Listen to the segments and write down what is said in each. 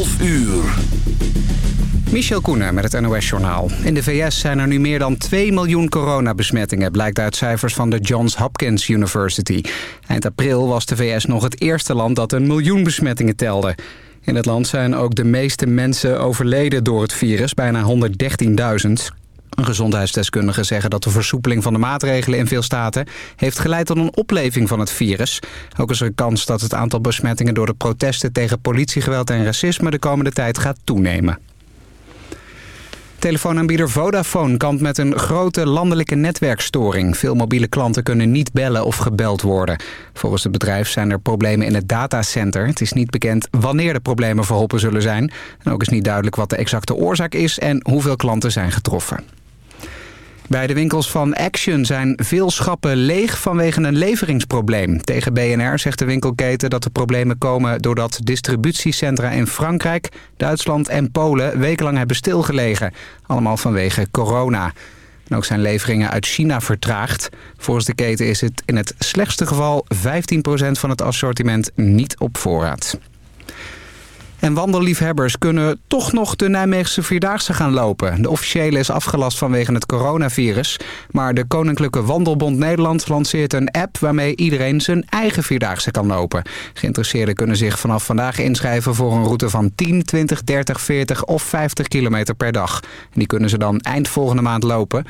12 uur. Michel Koenen met het NOS-journaal. In de VS zijn er nu meer dan 2 miljoen coronabesmettingen... blijkt uit cijfers van de Johns Hopkins University. Eind april was de VS nog het eerste land dat een miljoen besmettingen telde. In het land zijn ook de meeste mensen overleden door het virus, bijna 113.000. Gezondheidsdeskundigen zeggen dat de versoepeling van de maatregelen in veel staten... heeft geleid tot een opleving van het virus. Ook is er een kans dat het aantal besmettingen door de protesten tegen politiegeweld en racisme... de komende tijd gaat toenemen. Telefoonaanbieder Vodafone kampt met een grote landelijke netwerkstoring. Veel mobiele klanten kunnen niet bellen of gebeld worden. Volgens het bedrijf zijn er problemen in het datacenter. Het is niet bekend wanneer de problemen verholpen zullen zijn. En ook is niet duidelijk wat de exacte oorzaak is en hoeveel klanten zijn getroffen. Bij de winkels van Action zijn veel schappen leeg vanwege een leveringsprobleem. Tegen BNR zegt de winkelketen dat de problemen komen doordat distributiecentra in Frankrijk, Duitsland en Polen wekenlang hebben stilgelegen. Allemaal vanwege corona. En ook zijn leveringen uit China vertraagd. Volgens de keten is het in het slechtste geval 15% van het assortiment niet op voorraad. En wandelliefhebbers kunnen toch nog de Nijmeegse Vierdaagse gaan lopen. De officiële is afgelast vanwege het coronavirus. Maar de Koninklijke Wandelbond Nederland lanceert een app... waarmee iedereen zijn eigen Vierdaagse kan lopen. Geïnteresseerden kunnen zich vanaf vandaag inschrijven... voor een route van 10, 20, 30, 40 of 50 kilometer per dag. En die kunnen ze dan eind volgende maand lopen.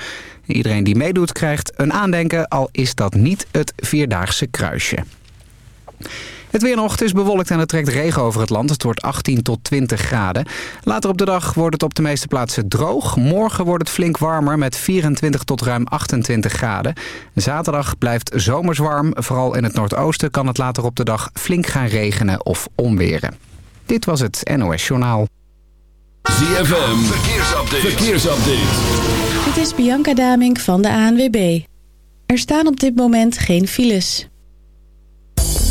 Iedereen die meedoet krijgt een aandenken... al is dat niet het Vierdaagse kruisje. Het weer nog, is bewolkt en het trekt regen over het land. Het wordt 18 tot 20 graden. Later op de dag wordt het op de meeste plaatsen droog. Morgen wordt het flink warmer met 24 tot ruim 28 graden. Zaterdag blijft zomers warm. Vooral in het noordoosten kan het later op de dag flink gaan regenen of onweren. Dit was het NOS Journaal. ZFM, verkeersupdate. verkeersupdate. Dit is Bianca Damink van de ANWB. Er staan op dit moment geen files.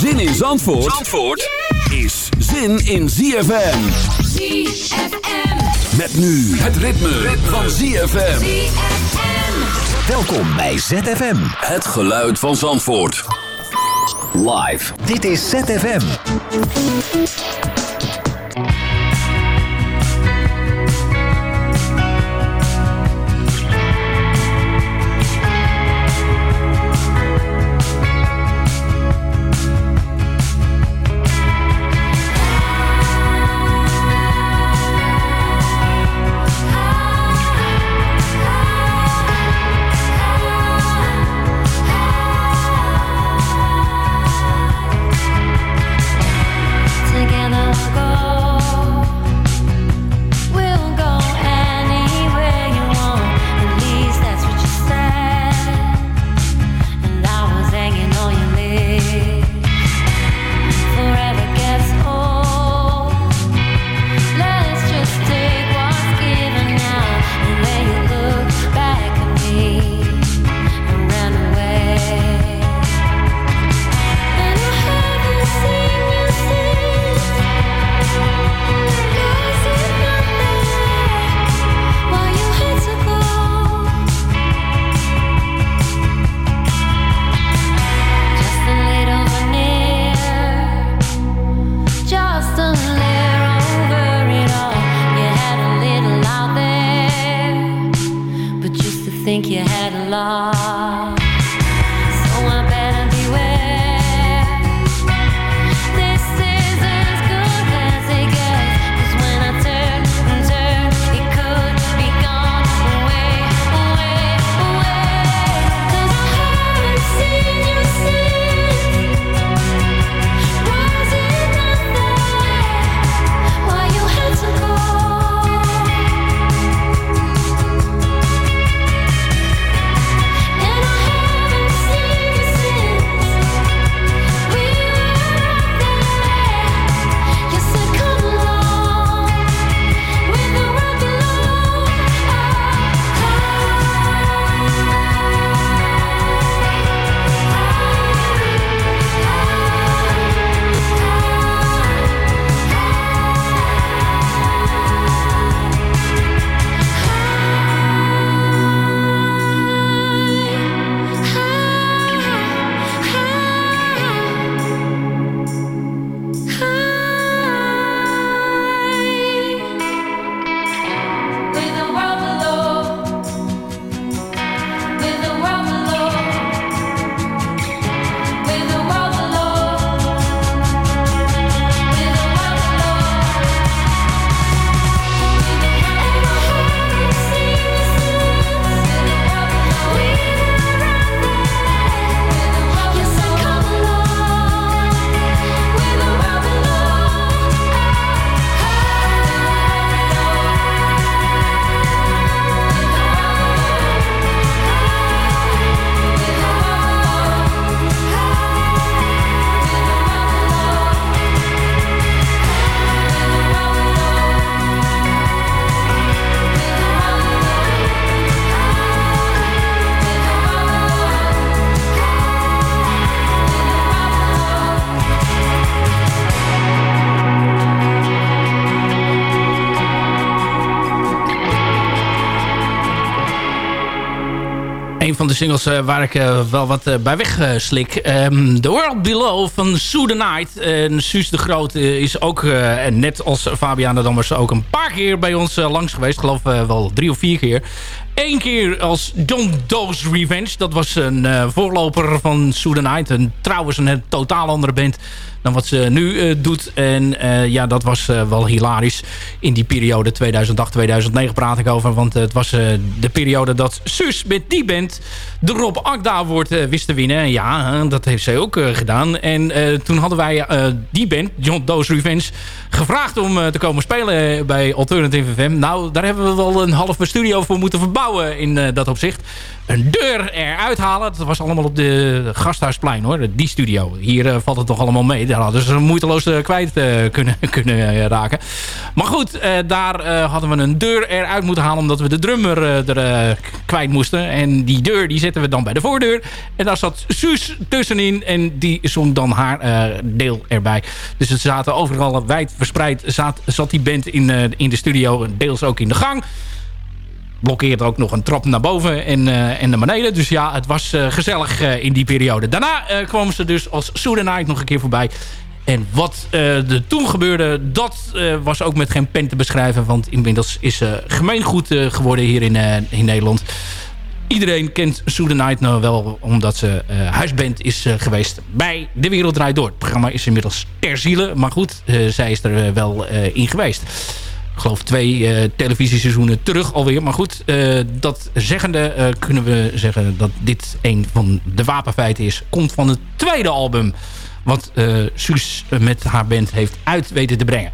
Zin in Zandvoort, Zandvoort is zin in ZFM. ZFM. Met nu het ritme, van ZFM. Welkom bij ZFM. Het geluid van Zandvoort. Live. Dit is ZFM. Singles eh, waar ik eh, wel wat eh, bij wegslik. Ehm The World Below van Sue the Night. En Suus de Groot is ook, en net als Fabiana Dammers, ook een paar keer bij ons langs geweest. Geloof wel drie of vier keer. Eén keer als John Doe's Revenge. Dat was een voorloper van Sue the Night. En trouwens een totaal andere band dan wat ze nu eh, doet. En eh, ja, dat was eh, wel hilarisch. In die periode 2008-2009 praat ik over. Want het was de periode dat Sus met die band de Rob Akda eh, wist te winnen. En Ja, dat heeft zij ook gedaan. En toen hadden wij die band, John Doe's Revenge, gevraagd om te komen spelen bij Alternative FM. Nou, daar hebben we wel een halve studio voor moeten verbouwen in dat opzicht. Een deur eruit halen. Dat was allemaal op de Gasthuisplein hoor. Die studio. Hier eh, valt het toch allemaal mee. Daar hadden ze moeiteloos eh, kwijt eh, kunnen, kunnen raken. Maar goed, daar hadden we een deur eruit moeten halen. Omdat we de drummer er kwijt moesten. En die deur die zetten we dan bij de voordeur. En daar zat Suus tussenin. En die zong dan haar deel erbij. Dus het zaten overal wijd verspreid. Zat, zat die band in, in de studio. Deels ook in de gang blokkeert ook nog een trap naar boven en, eh, en naar beneden. Dus ja, het was eh, gezellig eh, in die periode. Daarna kwamen ze dus als Soda Night nog een keer voorbij. En wat er toen gebeurde, dat was ook met geen pen te beschrijven. Want inmiddels is ze gemeengoed geworden hier in, in Nederland. Iedereen kent Soda Night nou wel, omdat ze huisband is geweest bij De Wereld Draait Door. Het programma is inmiddels ter ziele, maar goed, zij is er wel in geweest. Geloof twee eh, televisieseizoenen terug alweer. Maar goed, eh, dat zeggende eh, kunnen we zeggen dat dit een van de wapenfeiten is. Komt van het tweede album wat eh Suus met haar band heeft uit weten te brengen.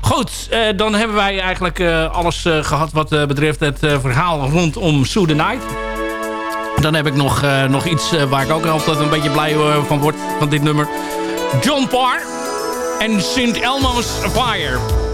Goed, dan hebben wij eigenlijk alles eh, gehad wat betreft het verhaal rondom Sue the Night. Dan heb ik nog, nog iets waar ik ook altijd een beetje blij van word van dit nummer. John Parr en St. Elmo's Fire.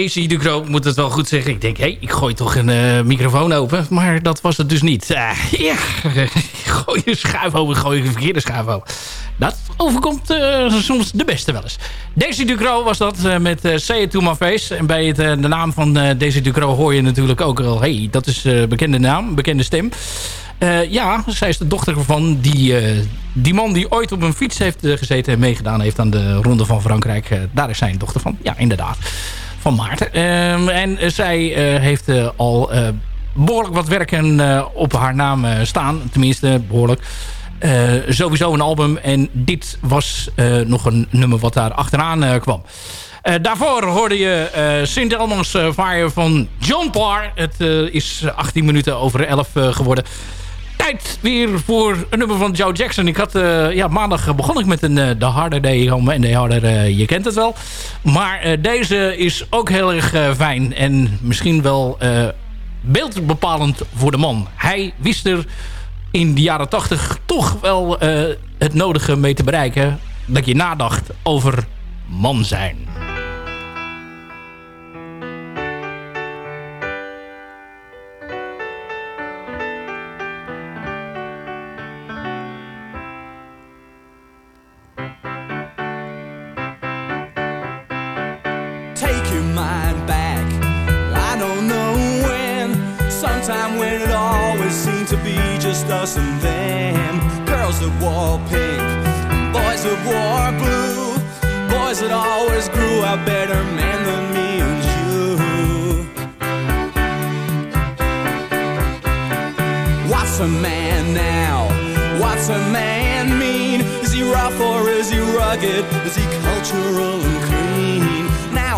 Daisy Ducro moet het wel goed zeggen. Ik denk, hé, ik gooi toch een eh, microfoon open. Maar dat was het dus niet. Ah, ja, gooi je schuif open, gooi je verkeerde schuif open. Dat overkomt eh, soms de beste wel eens. Daisy Ducro was dat met uh, Say It To My Face. En bij het, de naam van Daisy Ducro hoor je natuurlijk ook al... hey, dat is een bekende naam, bekende stem. Ja, zij is de dochter van die, die man die ooit op een fiets heeft gezeten... en meegedaan heeft aan de Ronde van Frankrijk. Daar is zij een dochter van. Ja, inderdaad. Van Maarten. Ehm, en eh, zij eh, heeft eh, al eh, behoorlijk wat werken op haar naam staan. Tenminste, behoorlijk. Eh, sowieso een album. En dit was nog een nummer wat daar achteraan kwam. Daarvoor hoorde je St. Elmo's eh, Fire van John Parr. Het is 18 minuten over 11 eh, geworden. Tijd weer voor een nummer van Joe Jackson. Ik had eh, ja, maandag begon ik met een uh, The Harder Day Home en The Harder, uh, je kent het wel. Maar deze is ook heel erg fijn en misschien wel beeldbepalend voor de man. Hij wist er in de jaren 80 toch wel het nodige mee te bereiken dat je nadacht over man zijn. Your mind back. I don't know when, sometime when it always seemed to be just us and them. Girls that wore pink, boys that wore blue, boys that always grew out better men than me and you. What's a man now? What's a man mean? Is he rough or is he rugged? Is he cultural and?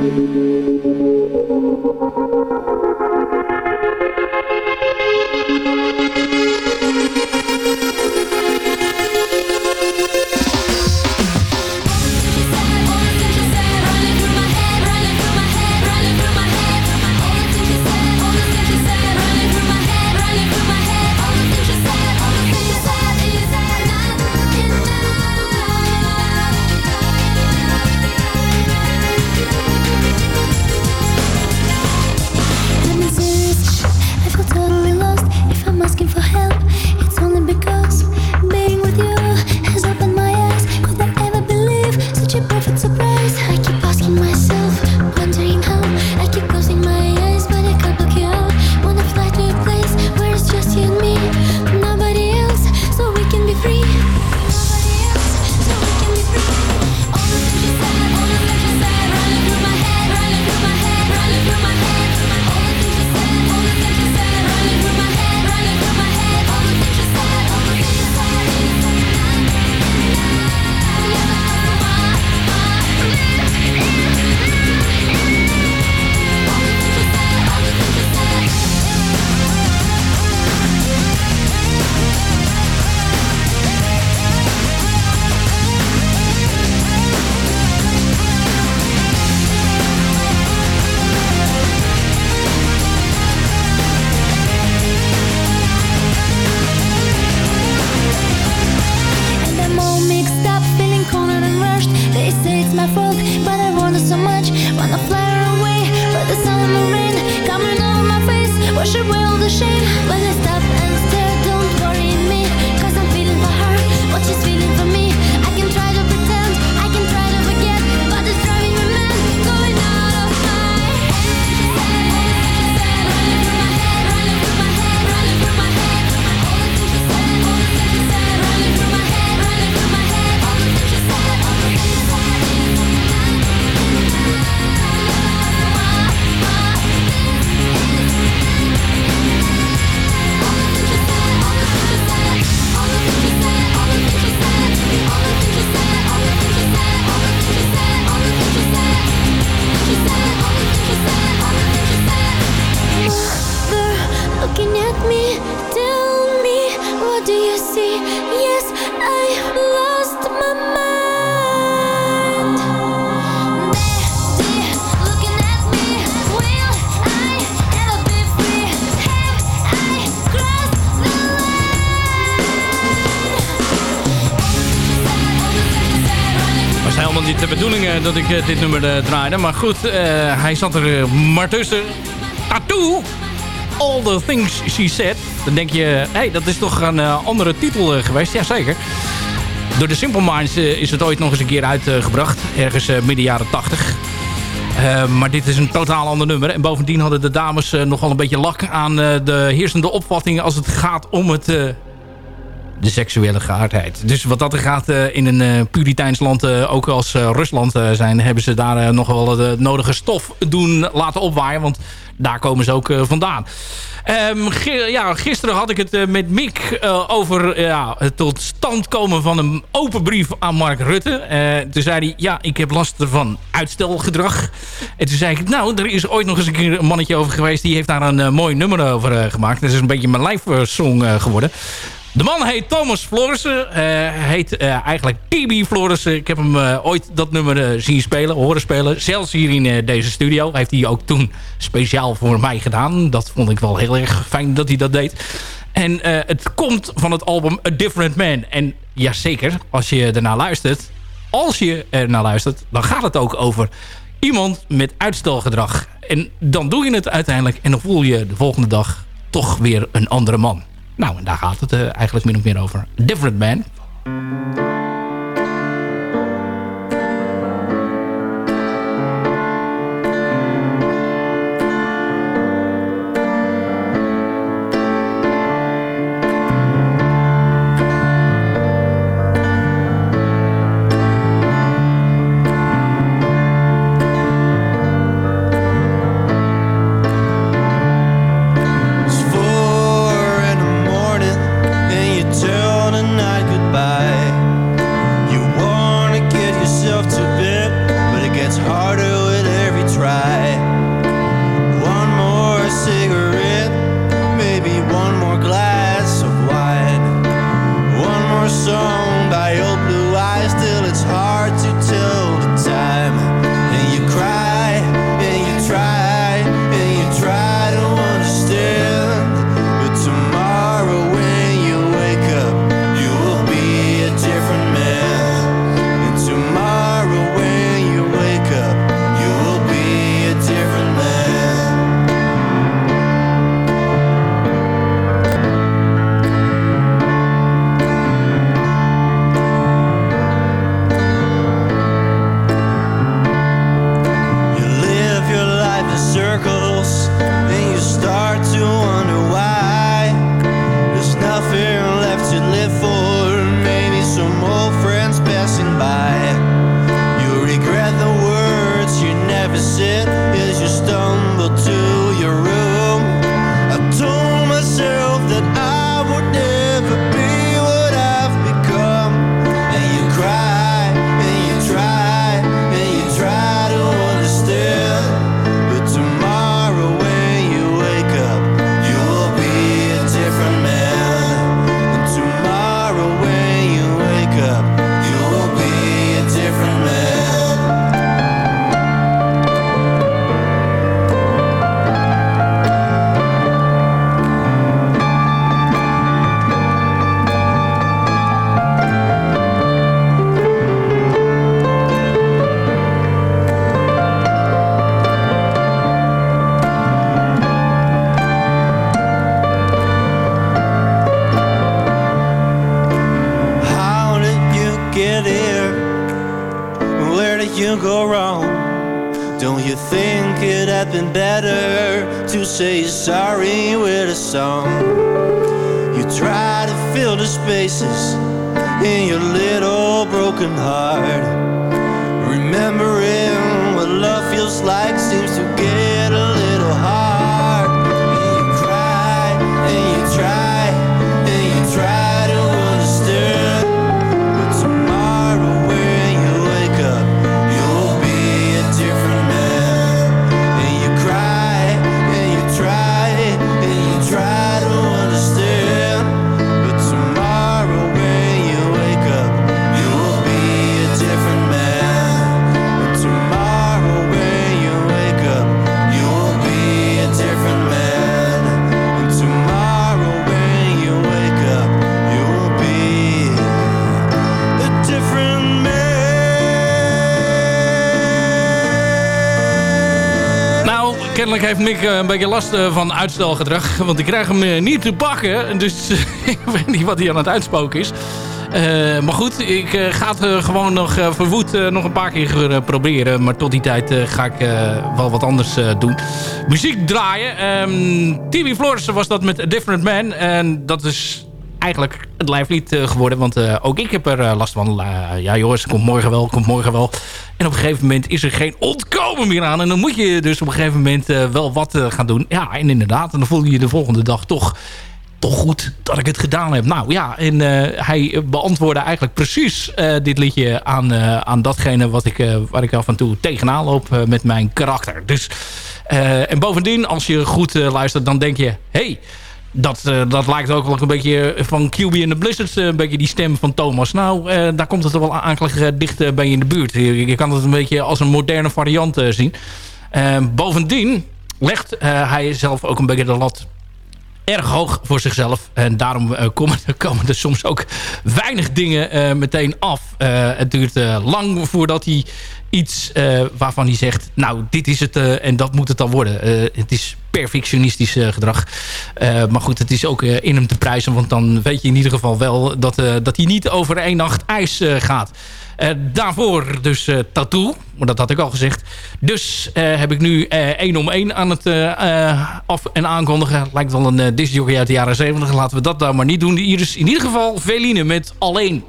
Thank you. Dat ik eh, dit nummer eh, draaide. Maar goed, eh, hij zat er eh, maar tussen. Tattoo! All the things she said. Dan denk je, hé, hey, dat is toch een eh, andere titel eh, geweest? Jazeker. Door de Simple Minds eh, is het ooit nog eens een keer uitgebracht. ergens eh, midden jaren 80. Eh, maar dit is een totaal ander nummer. En bovendien hadden de dames eh, nogal een beetje lak aan eh, de heersende opvattingen... als het gaat om het... de seksuele geaardheid. Dus wat dat er gaat eh, in een eh, Puriteins land, eh, ook als Rusland zijn... hebben ze daar nog wel de nodige stof doen laten opwaaien. Want daar komen ze ook vandaan. Ehm, ja, gisteren had ik het met Mick over ja, het tot stand komen van een open brief aan Mark Rutte. Toen zei hij, ja, ik heb last van uitstelgedrag. En toen zei ik, nou, er is ooit nog eens een keer een mannetje over geweest... die heeft daar een mooi nummer over gemaakt. Dat is een beetje mijn live song geworden. De man heet Thomas Florissen. Eh, heet eh, eigenlijk TB Florissen. Ik heb hem eh, ooit dat nummer zien spelen, horen spelen. Zelfs hier in deze studio. Heeft hij ook toen speciaal voor mij gedaan. Dat vond ik wel heel erg fijn dat hij dat deed. En het komt van het album A Different Man. En jazeker, als je ernaar luistert... Als je ernaar luistert, dan gaat het ook over iemand met uitstelgedrag. En dan doe je het uiteindelijk en dan voel je de volgende dag toch weer een andere man. Nou, en daar gaat het eh, eigenlijk min of meer over. Different Man. Heeft Mick eh, een beetje last eh, van uitstelgedrag. Want ik krijg hem eh, niet te pakken. Dus ik weet niet wat hij aan het uitspoken is. Maar goed, ik ga het gewoon nog verwoed nog een paar keer proberen. Maar tot die tijd ga ik wel wat anders doen. Muziek draaien. Ehm TV Flores was dat met A Different Man. En dat is eigenlijk het lijflied geworden. Want ook ik heb er last van. Ja jongens, komt morgen wel, komt morgen wel. En op een gegeven moment is er geen ontkomen meer aan. En dan moet je dus op een gegeven moment eh, wel wat eh, gaan doen. Ja, en inderdaad. En dan voel je je de volgende dag toch toch goed dat ik het gedaan heb. Nou ja, en eh, hij beantwoordde eigenlijk precies dit liedje aan, aan datgene wat ik, waar ik af en toe tegenaan loop met mijn karakter. Dus, en bovendien, als je goed luistert, dan denk je... Hey, dat, eh, dat lijkt ook wel een beetje van QB en de Blizzards, eh, een beetje die stem van Thomas. Nou, eh, daar komt het wel eh, dicht bij je in de buurt. Je, kan het een beetje als een moderne variant zien. Eh, bovendien legt hij zelf ook een beetje de lat erg hoog voor zichzelf. En daarom komen, komen er soms ook weinig dingen meteen af. Het duurt lang voordat hij iets eh, waarvan hij zegt... nou, dit is het eh, en dat moet het dan worden. Eh, het is perfectionistisch gedrag. Maar goed, het is ook in hem te prijzen... want dan weet je in ieder geval wel dat, dat hij niet over één nacht ijs gaat. Daarvoor dus Tattoo, maar dat had ik al gezegd. Dus heb ik nu één om één aan het af- en aankondigen. Lijkt wel een discjockey uit de jaren 70. Laten we dat dan maar niet doen. Hier is in ieder geval Veline met Alleen.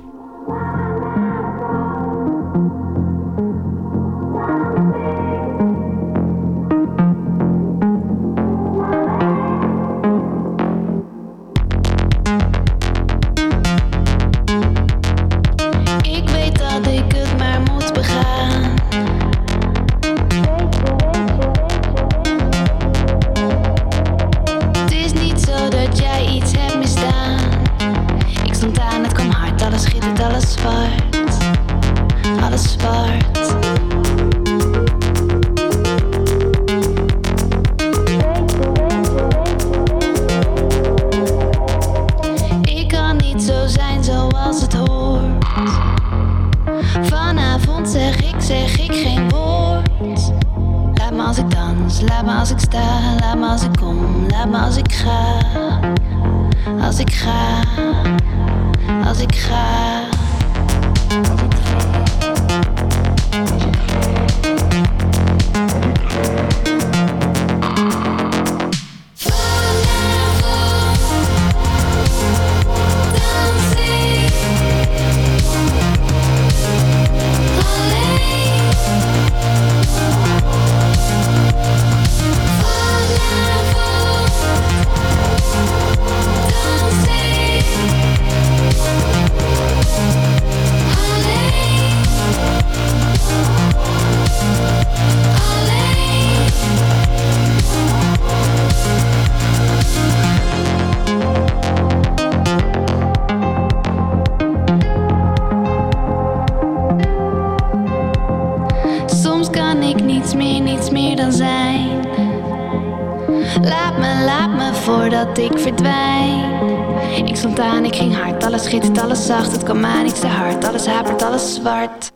Ik ging hard, alles schittert, alles zacht. Het kwam aan, ik te hard, alles hapert, alles zwart.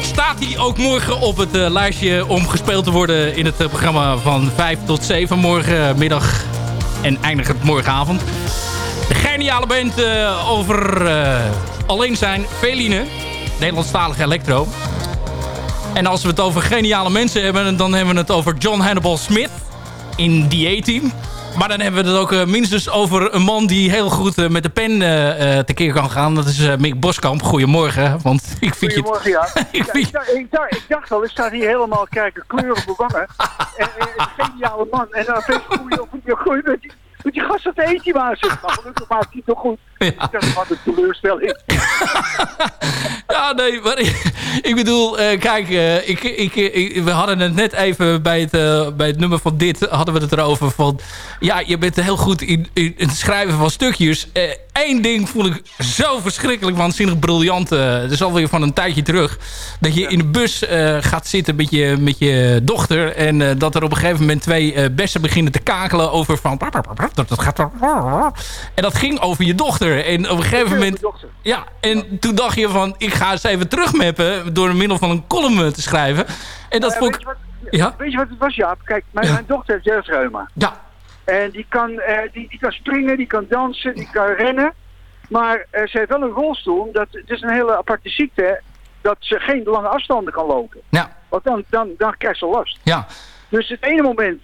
Staat hij ook morgen op het eh, lijstje om gespeeld te worden in het eh, programma van 5 tot 7 morgenmiddag en eindigt het morgenavond. De geniale band eh, over alleen zijn, Veline, Nederlandstalige electro. En als we het over geniale mensen hebben, dan hebben we het over John Hannibal Smith in The A-Team. Maar dan hebben we het ook eh, minstens over een man die heel goed eh, met de pen eh, tekeer kan gaan. Dat is Mick Boskamp. Goedemorgen. Want ik vind je... Goedemorgen, ja. Ja, ik, dacht, ik, dacht, ik dacht al, ik sta hier helemaal kijken, kleuren bewangen. En, en geniale man. En dan vind ik goeie, goeie, goeie, met die, met die gast dat eet hij maar. Zeg. Maar gelukkig maakt hij het wat een teleurstelling. Ja, nee, maar ik, ik bedoel, eh, kijk, eh, ik, ik, ik- we hadden het net even bij het, eh, bij het nummer van dit, hadden we het erover van, ja, je bent heel goed in, het schrijven van stukjes. Één ding voel ik zo verschrikkelijk waanzinnig briljant. dat is alweer van een tijdje terug. Dat je in de bus gaat zitten met je, met je dochter. En dat er op een gegeven moment twee bessen beginnen te kakelen over van... Dat gaat, en dat ging over je dochter. En op een gegeven moment... Ja, en toen dacht je van... Ik ga eens even terugmappen door middel van een column eh, te schrijven. En dat Ja, vond weet, ik... je wat, Ja? weet je wat het was, Jaap? Kijk, mijn, Ja. mijn dochter heeft jeugdreuma. Ja. En die kan, eh, die, die kan springen, die kan dansen, die kan rennen. Maar eh, ze heeft wel een rolstoel. omdat het is een hele aparte ziekte. Dat ze geen lange afstanden kan lopen. Ja. Want dan, dan, dan krijgt ze last. Ja. Dus het ene moment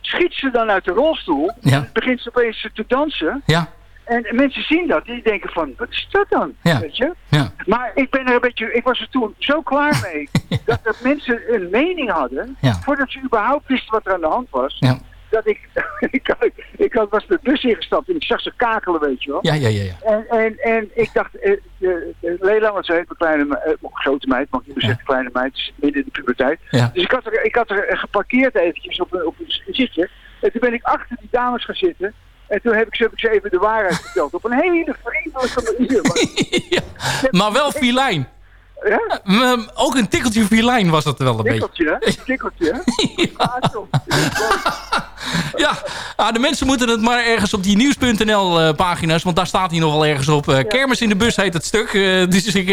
schiet ze dan uit de rolstoel. Ja. Begint ze opeens te dansen. Ja. En mensen zien dat. Die denken van, wat is dat dan? Ja. Weet je? Ja. Maar ik ben er een beetje, ik was er toen zo klaar mee dat er mensen een mening hadden voordat ze überhaupt wisten wat er aan de hand was. Dat ik, ik, ik had- was de bus ingestapt en ik zag ze kakelen, weet je wel. Ja, ja, ja. ja. En, en, en ik dacht, de Leila, want ze heet mijn kleine, eh, grote meid, mag ik niet meer zeggen kleine meid, midden in de puberteit. Dus ik had, er, ik had er geparkeerd eventjes op een, op een zitje. En toen ben ik achter die dames gaan zitten. En toen heb ik ze, heb ik ze even de waarheid verteld. Op een hele vriendelijke manier. Maar, Maar wel filijn. Ja? Mm, Ook een tikkeltje filijn was dat wel een beetje. Tikkeltje, hè? Tikkeltje, hè? Ja, toch. Ja, ah, de mensen moeten het maar ergens op die nieuws.nl eh, pagina's, want daar staat hij nog wel ergens op. Eh, Kermis in de bus heet het stuk. Eh, dus ik,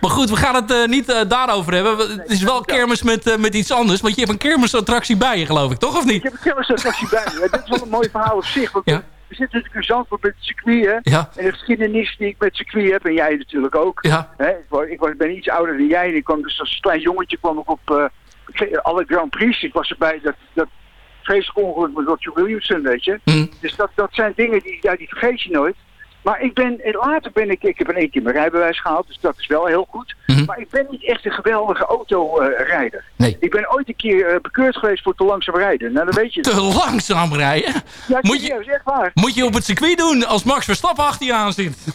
maar goed, we gaan het niet daarover hebben. Het is wel kermis met, met iets anders, want je hebt een kermisattractie bij je, geloof ik, toch? Of Ik niet? heb een kennisattractie bij me. Dit is wel een mooi verhaal op zich. Want Ja. We zitten natuurlijk in Zandvoort met het circuit, hè? Ja. En de geschiedenis die ik met circuit heb, en jij natuurlijk ook. Ja. Hè? Ik, was, ik was, ben iets ouder dan jij. En ik kwam dus als klein jongetje kwam ik op eh, alle Grand Prix. Ik was erbij dat, dat vreselijk ongeluk met Roger Williamson, weet je. Hm. Dus dat, dat zijn dingen die, ja, die vergeet je nooit. Maar ik ben, en later ben ik, ik heb in één keer mijn rijbewijs gehaald, dus dat is wel heel goed. Mhm. Maar ik ben niet echt een geweldige autorijder. Nee. Ik ben ooit een keer eh, bekeurd geweest voor te langzaam rijden. Nou, dan weet je het. Te langzaam rijden. Ja, Moet je- serieus, echt waar. Moet je op het circuit doen als Max Verstappen achter je aan zit.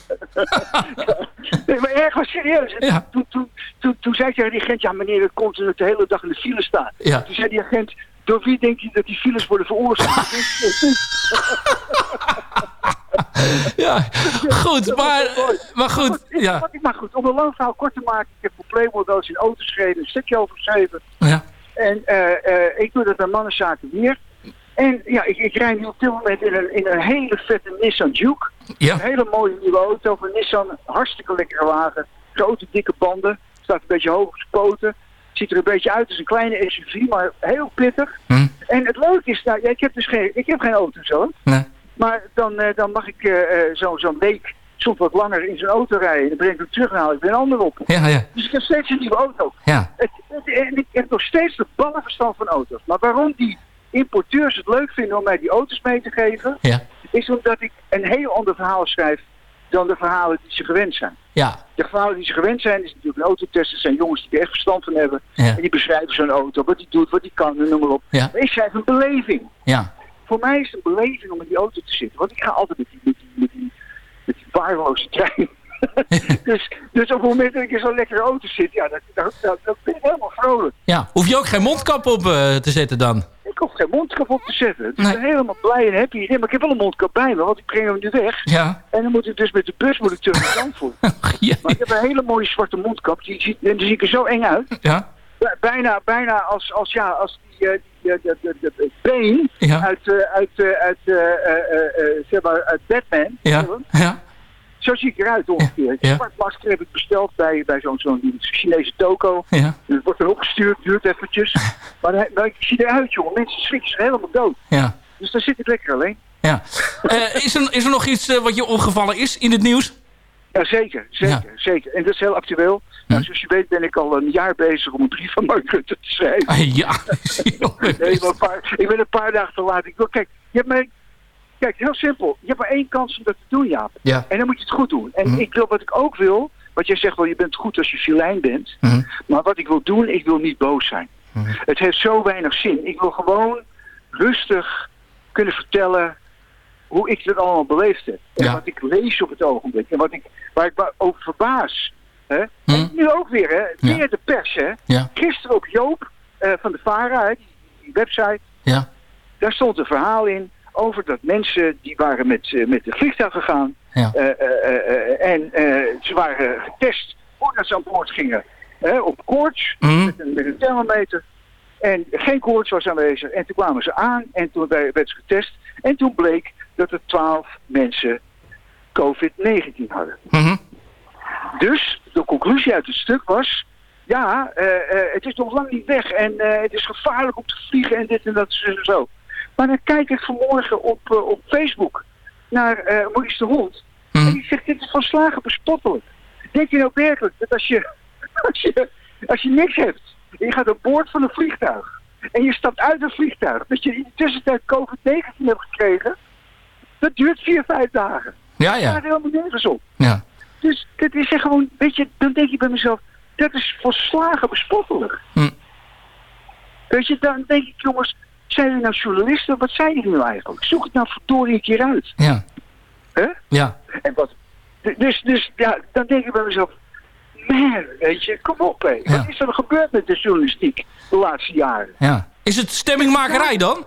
Nee, maar erg was serieus. Ja. Toen, toen, toen, toen zei ik tegen die agent, ja meneer, dat komt omdat ik de hele dag in de file staan. Ja. Toen zei die agent, door wie denk je dat die files worden veroorzaakt? Ja, goed, maar, maar goed. Ja, maar goed, om een lang verhaal kort te maken, ik heb voor Playboy wel eens in auto geschreven, een stukje over geschreven. ja, En eh, eh, ik doe dat bij mannenzaken weer. En ja, ik, ik rij nu op dit moment in een, in een hele vette Nissan Juke. ja, Een hele mooie nieuwe auto van Nissan. Hartstikke lekkere wagen. Grote dikke banden. Staat een beetje hoog op zijn poten. Ziet er een beetje uit als een kleine SUV, maar heel pittig. Hm. En het leuke is, nou, ja, ik heb dus geen, ik heb geen auto zo. nee. Maar dan, eh, dan mag ik eh, eh, zo- zo'n week soms wat langer in zo'n auto rijden. Dan breng ik hem terug en haal ik weer een ander op. Ja, ja, Dus ik heb steeds een nieuwe auto. ja. Het, het- en ik heb nog steeds de ballenverstand van auto's. Maar waarom die importeurs het leuk vinden om mij die auto's mee te geven... Ja, is omdat ik een heel ander verhaal schrijf dan de verhalen die ze gewend zijn. ja, De verhalen die ze gewend zijn, is natuurlijk een autotest. Dat zijn jongens die er echt verstand van hebben. Ja. En die beschrijven zo'n auto, wat die doet, wat die kan, noem maar op. Ja. Maar ik schrijf een beleving. ja. Voor mij is het een beleving om in die auto te zitten. Want ik ga altijd met die, met die, met die, met die trein. dus, dus op het moment dat ik in zo'n lekkere auto zit, ja, dat, dat, dat, dat ben ik helemaal vrolijk. ja. Hoef je ook geen mondkap op eh, te zetten dan? Ik hoef geen mondkap op te zetten. Dus Nee. ik ben helemaal blij en happy. Nee, maar ik heb wel een mondkap bij me, want ik breng hem nu weg. Ja, En dan moet ik dus met de bus moet ik terug naar Zandvoort. ja, Maar ik heb een hele mooie zwarte mondkap. Die ziet, en die zie ik er zo eng uit. ja, Bij- Bijna, bijna als, als, ja, als die, die, eh, de, Ja. uit, eh, uit, eh, uit, eh, eh, eh, eh, zeg maar, uit Batman. ja, ja, Zo zie ik eruit ongeveer. Ja. Zwart masker heb ik besteld bij, bij zo'n zo'n Chinese toko. ja, het wordt erop gestuurd, duurt eventjes. maar, hij- maar ik zie eruit, jongen. Mensen schrikken zich helemaal dood. ja. Dus daar zit ik lekker alleen. ja. Eh, is, er, is er nog iets eh, wat je opgevallen is in het nieuws? Ja, zeker, zeker, zeker. En dat is heel actueel. Nou, zoals je weet ben ik al een jaar bezig om een brief van Mark Rutte te schrijven. Ah, ja, Nee, maar een paar, ik ben een paar dagen te laat. Ik wil, kijk, je hebt mij, kijk, heel simpel. Je hebt maar één kans om dat te doen, Jaap. Ja. En dan moet je het goed doen. En ik wil wat ik ook wil, wat jij zegt wel, je bent goed als je filijn bent. Mhm. Maar wat ik wil doen, ik wil niet boos zijn. Het heeft zo weinig zin. Ik wil gewoon rustig kunnen vertellen hoe ik het allemaal beleefd heb. En Ja. wat ik lees op het ogenblik. En wat ik, waar ik me over verbaas. Hè? Hm. En nu ook weer, hè? Weer de pers, hè? Ja. Gisteren op Joop eh, van de VARA, die, website. Ja, Daar stond een verhaal in over dat mensen die waren met, eh, met de vliegtuig gegaan. Ja. Eh, en ze waren getest voordat ze aan boord gingen hè, op koorts Mhm. met, een, met een thermometer. En geen koorts was aanwezig. En toen kwamen ze aan en toen werd ze getest. En toen bleek dat er 12 mensen COVID-19 hadden. Mhm. Dus de conclusie uit het stuk was... Ja, eh, eh, het is nog lang niet weg en eh, het is gevaarlijk om te vliegen en dit en dat en zo. Maar dan kijk ik vanmorgen op, op Facebook naar Maurice de Hond. En die zegt, dit is van slagen bespottelijk. Denk je nou werkelijk dat als je, als je, als je niks hebt... en je gaat aan boord van een vliegtuig... en je stapt uit een vliegtuig... dat je in de tussentijd COVID-19 hebt gekregen... dat duurt vier, vijf dagen. Ja, Dat ja. gaat helemaal nergens op. Ja. Dus dat is er gewoon, weet je, dan denk je bij mezelf, dat is volslagen bespottelijk. Hm. Weet je, dan denk ik, jongens, zijn jullie nou journalisten? Wat zijn jullie nou eigenlijk? Zoek het nou verdorie een keer uit. Ja. Hè? Ja. En wat, dus, dus ja, dan denk ik bij mezelf, man, weet je, kom op hé. Wat is er gebeurd met de journalistiek de laatste jaren? ja. Is het stemmingmakerij dan?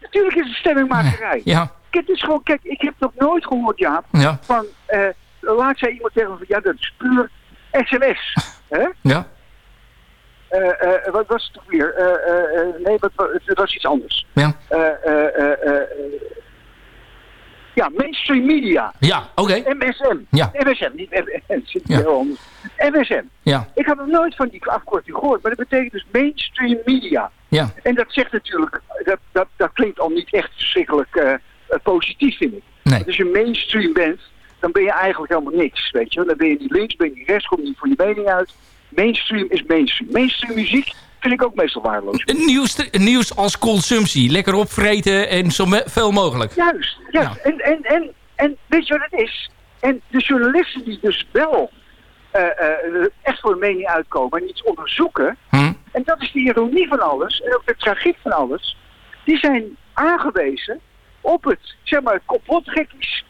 Natuurlijk is het stemmingmakerij. Ja. Het is gewoon, kijk, ik heb nog nooit gehoord, Jaap, Ja. van, eh laat zei iemand me van, ja, dat is puur sms. Hè? Ja. Eh, eh, wat was het toch weer? Nee, wat, wa- het was iets anders. Ja. Ja, mainstream media. Ja, oké. MSM. Ja. MSM, niet MSM. Ja. MSM. Ja. Ik had nog nooit van die afkorting gehoord, maar dat betekent dus mainstream media. Ja. En dat zegt natuurlijk, dat, dat, dat klinkt al niet echt verschrikkelijk positief, vind ik. Nee. Want als je mainstream bent, dan ben je eigenlijk helemaal niks, weet je. Dan ben je niet links, ben je niet rechts, kom je niet voor je mening uit. Mainstream is mainstream. Mainstream muziek vind ik ook meestal waardeloos. Nieuws, nieuws als consumptie. Lekker opvreten en zo veel mogelijk. Juist, juist. En, en, en, en weet je wat het is? En de journalisten die dus wel eh, eh, echt voor een mening uitkomen en iets onderzoeken, Hm? en dat is de ironie van alles, en ook de tragiek van alles, die zijn aangewezen op het, zeg maar,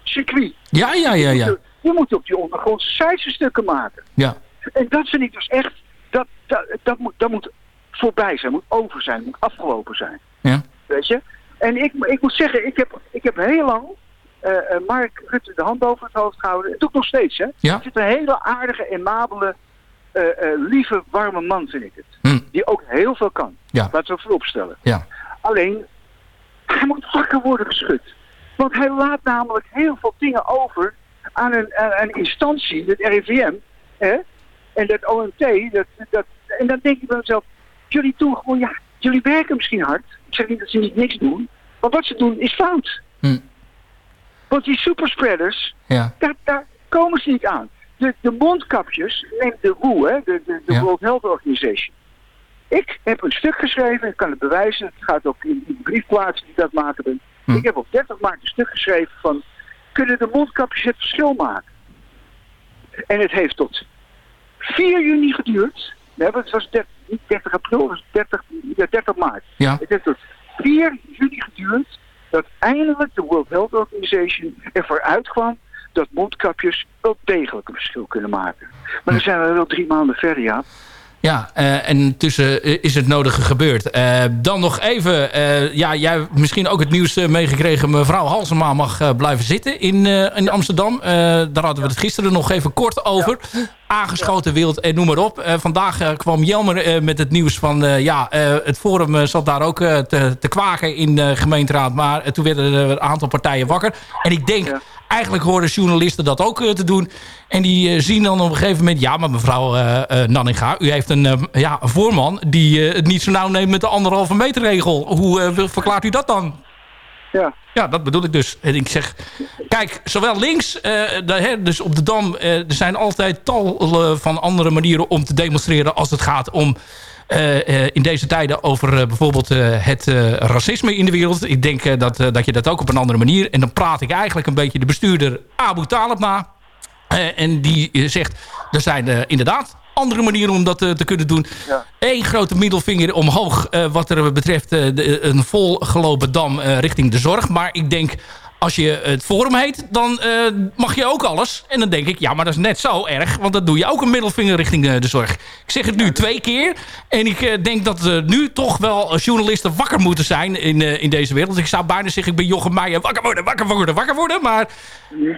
circuit. Ja, ja, ja, ja. Je moet op die ondergrondse sites stukken maken. Ja. En dat vind ik dus echt, dat, dat, dat, moet, dat moet voorbij zijn, moet over zijn, moet afgelopen zijn. Ja. Weet je? En ik, ik moet zeggen, ik heb, ik heb heel lang eh, eh, Mark Rutte de hand over het hoofd gehouden. Dat doe ik nog steeds, hè? Ja. Het is een hele aardige, amabele, eh, eh, lieve, warme man, vind ik het. Hm. Die ook heel veel kan. Ja. Laten we vooropstellen. Ja. Alleen, hij moet wakker worden geschud. Want hij laat namelijk heel veel dingen over aan een, aan een instantie, het RIVM, hè? en dat OMT. Dat, dat, en dan denk ik bij mezelf, jullie doen gewoon, ja, jullie werken misschien hard. Ik zeg niet dat ze niet niks doen, maar wat ze doen is fout. Hm. Want die superspreaders, Ja. daar, daar komen ze niet aan. De, de mondkapjes, neem de WHO, hè, de, de, de Ja. World Health Organization. Ik heb een stuk geschreven, ik kan het bewijzen. Het gaat ook in, in de die dat maken ben. Hm. Ik heb op 30 maart een stuk geschreven van... kunnen de mondkapjes het verschil maken? En het heeft tot 4 juni geduurd. Nee, het was 30, niet 30 april, het was 30, ja, 30 maart. Ja. Het heeft tot 4 juni geduurd dat eindelijk de World Health Organization ervoor uitkwam dat mondkapjes wel degelijk een verschil kunnen maken. Maar dan zijn we wel drie maanden verder, ja. Ja, eh, en intussen eh, is het nodige gebeurd. Eh, dan nog even, eh, ja, jij hebt misschien ook het nieuws meegekregen. Mevrouw Halsema mag blijven zitten in, in Amsterdam. Daar hadden we het gisteren nog even kort over. Aangeschoten wild en noem maar op. Vandaag kwam Jelmer met het nieuws van... ja, het Forum zat daar ook te, te kwaken in de gemeenteraad. Maar toen werden er een aantal partijen wakker. En ik denk... Eigenlijk horen journalisten dat ook eh, te doen. En die eh, zien dan op een gegeven moment... Ja, maar mevrouw eh, Nanninga, u heeft een, ja, voorman... die het niet zo nauw neemt met de anderhalve meter regel. Hoe verklaart u dat dan? Ja. Ja, dat bedoel ik dus. En ik zeg, kijk, zowel links, de, hè, dus op de Dam... er zijn altijd tal van andere manieren om te demonstreren... als het gaat om... eh, eh, in deze tijden over eh, bijvoorbeeld het racisme in de wereld. Ik denk dat, dat je dat ook op een andere manier... en dan praat ik eigenlijk een beetje de bestuurder Abu Talib na... En die zegt, er zijn inderdaad andere manieren om dat te kunnen doen. Eén grote middelvinger omhoog wat er betreft de, een volgelopen dam richting de zorg. Maar ik denk, als je het forum heet, dan eh, mag je ook alles. En dan denk ik, ja, maar dat is net zo erg. Want dan doe je ook een middelvinger richting eh, de zorg. Ik zeg het nu twee keer. En ik eh, denk dat nu toch wel journalisten wakker moeten zijn in, in deze wereld. Ik zou bijna zeggen, ik ben Jochem Meijer. Wakker worden, wakker worden, wakker worden. Maar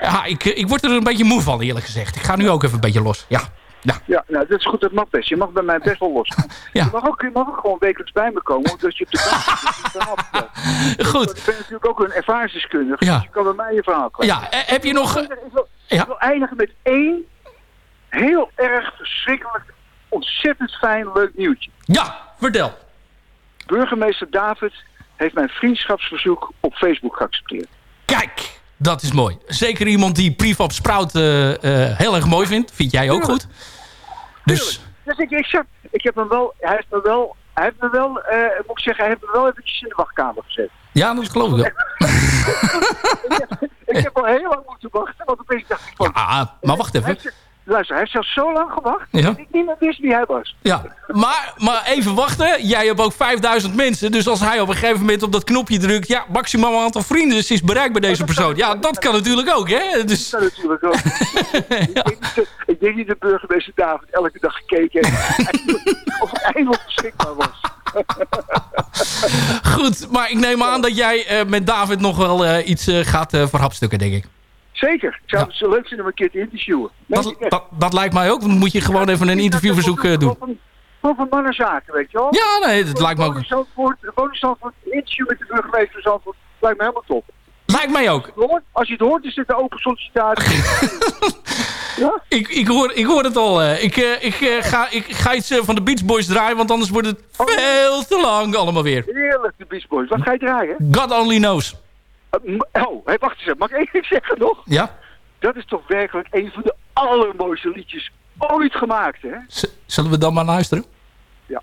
ja, ik, ik word er een beetje moe van, eerlijk gezegd. Ik ga nu ook even een beetje los. Ja. Ja. Ja, nou, dat is goed, dat mag best. Je mag bij mij best wel los. Ja. Je, mag ook, je mag ook gewoon wekelijks bij me komen, omdat je op de bank zit. Dus. Goed. Ik ben natuurlijk ook een ervaringsdeskundige, Ja. dus je kan bij mij je verhaal kwijt. Ja, eh, heb je nog... Ik wil, ik wil eindigen met één heel erg verschrikkelijk, ontzettend fijn, leuk nieuwtje. Ja, vertel. Burgemeester David heeft mijn vriendschapsverzoek op Facebook geaccepteerd. Kijk, dat is mooi. Zeker iemand die Prefab Sprout eh, eh, heel erg mooi vindt. Vind jij ook goed? Dus Dus ik, ik, zeg, ik heb hem wel, hij heeft me wel, hij heeft me wel, eh, moet ik zeggen, hij heeft me wel eventjes in de wachtkamer gezet. ja, dat geloof ik wel. Ik heb al heel lang moeten wachten, want opeens dacht ik van... Ah, maar wacht even. Hij luister, hij heeft zelfs zo lang gewacht Ja. dat ik niet meer wist wie hij was. Ja, maar, maar even wachten. Jij hebt ook 5000 mensen. Dus als hij op een gegeven moment op dat knopje drukt... ja, maximaal aantal vrienden is bereikt bij deze persoon. Ja, dat kan natuurlijk ook, hè? Dus, Dat natuurlijk ook. ik, denk niet dat, dat burgemeester David elke dag gekeken heeft of hij eindelijk beschikbaar was. goed, maar ik neem aan dat jij eh, met David nog wel eh, iets eh, gaat verhapstukken, denk ik. Zeker. Ik zou het zo leuk vinden om een keer te interviewen. Dat, dat, dat lijkt mij ook. Dan moet je gewoon even een interviewverzoek eh, doen. Gewoon van mannenzaken, weet je wel? Ja, nee, dat lijkt me ook. Zandvoort, een interview met de burgemeester van Zandvoort, lijkt me helemaal top. Lijkt mij ook. Als je het hoort, is dit een open sollicitatie. Ik, ik, hoor, ik hoor het al. eh. Ik, eh, ik, ga, ik ga iets van de Beach Boys draaien, want anders wordt het veel te lang allemaal weer. Heerlijk, de Beach Boys. Wat ga je draaien? God only knows. M- oh, hey, wacht eens even. Mag ik één zeggen nog? Ja? Dat is toch werkelijk een van de allermooiste liedjes ooit gemaakt, hè? Z- zullen we dan maar luisteren? Ja.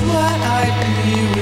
what I'd be.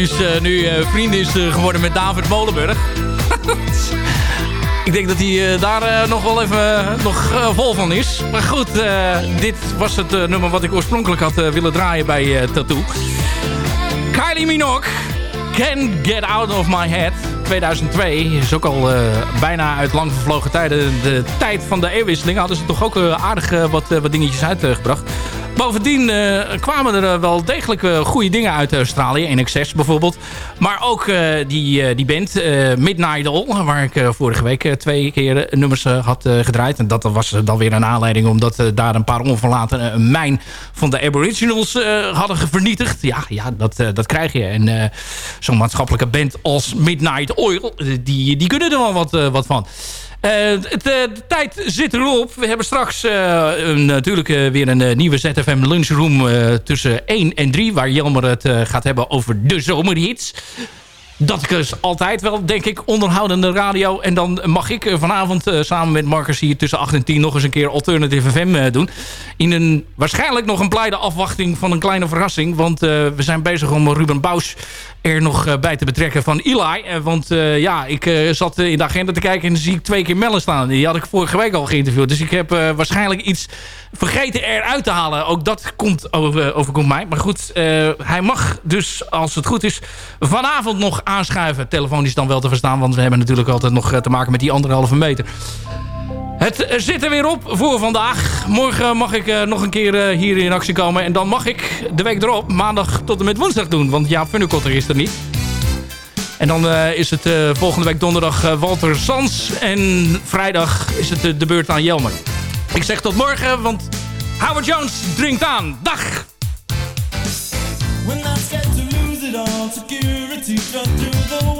Is, eh, nu eh, vriend is eh, geworden met David Molenburg. Ik denk dat hij daar nog wel even nog, vol van is. Maar goed, dit was het nummer wat ik oorspronkelijk had willen draaien bij Tattoo. Kylie Minogue, Can Get Out of My Head. 2002 is ook al bijna uit lang vervlogen tijden. De tijd van de eeuwwisseling hadden ze toch ook aardig wat, wat dingetjes uitgebracht. Bovendien eh, kwamen er eh, wel degelijk eh, goede dingen uit Australië. In Excess bijvoorbeeld. Maar ook die, die band Midnight All. Waar ik vorige week twee keer nummers had gedraaid. En dat was dan weer een aanleiding. Omdat daar een paar onverlaten een mijn van de Aboriginals hadden vernietigd. Ja, ja dat, dat krijg je. En zo'n maatschappelijke band als Midnight Oil. die, die kunnen er wel wat, wat van. Eh, eh, de tijd zit erop. We hebben straks eh, natuurlijk weer een nieuwe ZFM lunchroom tussen 1 en 3. Waar Jelmer het gaat hebben over de zomerhits. Dat is altijd wel, denk ik, onderhoudende radio. En dan mag ik eh, vanavond eh, samen met Marcus hier tussen 8 en 10 nog eens een keer Alternative FM eh, doen. In een waarschijnlijk nog een blijde afwachting van een kleine verrassing. Want we zijn bezig om Ruben Bouws er nog bij te betrekken van Eli. Want ja, ik zat in de agenda te kijken en dan zie ik twee keer Mellen staan. Die had ik vorige week al geïnterviewd. Dus ik heb waarschijnlijk iets vergeten eruit te halen. Ook dat komt over, overkomt mij. Maar goed, hij mag dus, als het goed is, vanavond nog aanschuiven. Telefonisch dan wel te verstaan, want we hebben natuurlijk altijd nog eh, te maken met die anderhalve meter. Het eh, zit er weer op voor vandaag. Morgen mag ik eh, nog een keer hier in actie komen. En dan mag ik de week erop maandag tot en met woensdag doen. Want Jaap Funnekotter is er niet. En dan is het volgende week donderdag Walter Sans. En vrijdag is het de beurt aan Jelmer. Ik zeg tot morgen, want Howard Jones drinkt aan. Dag! to go through the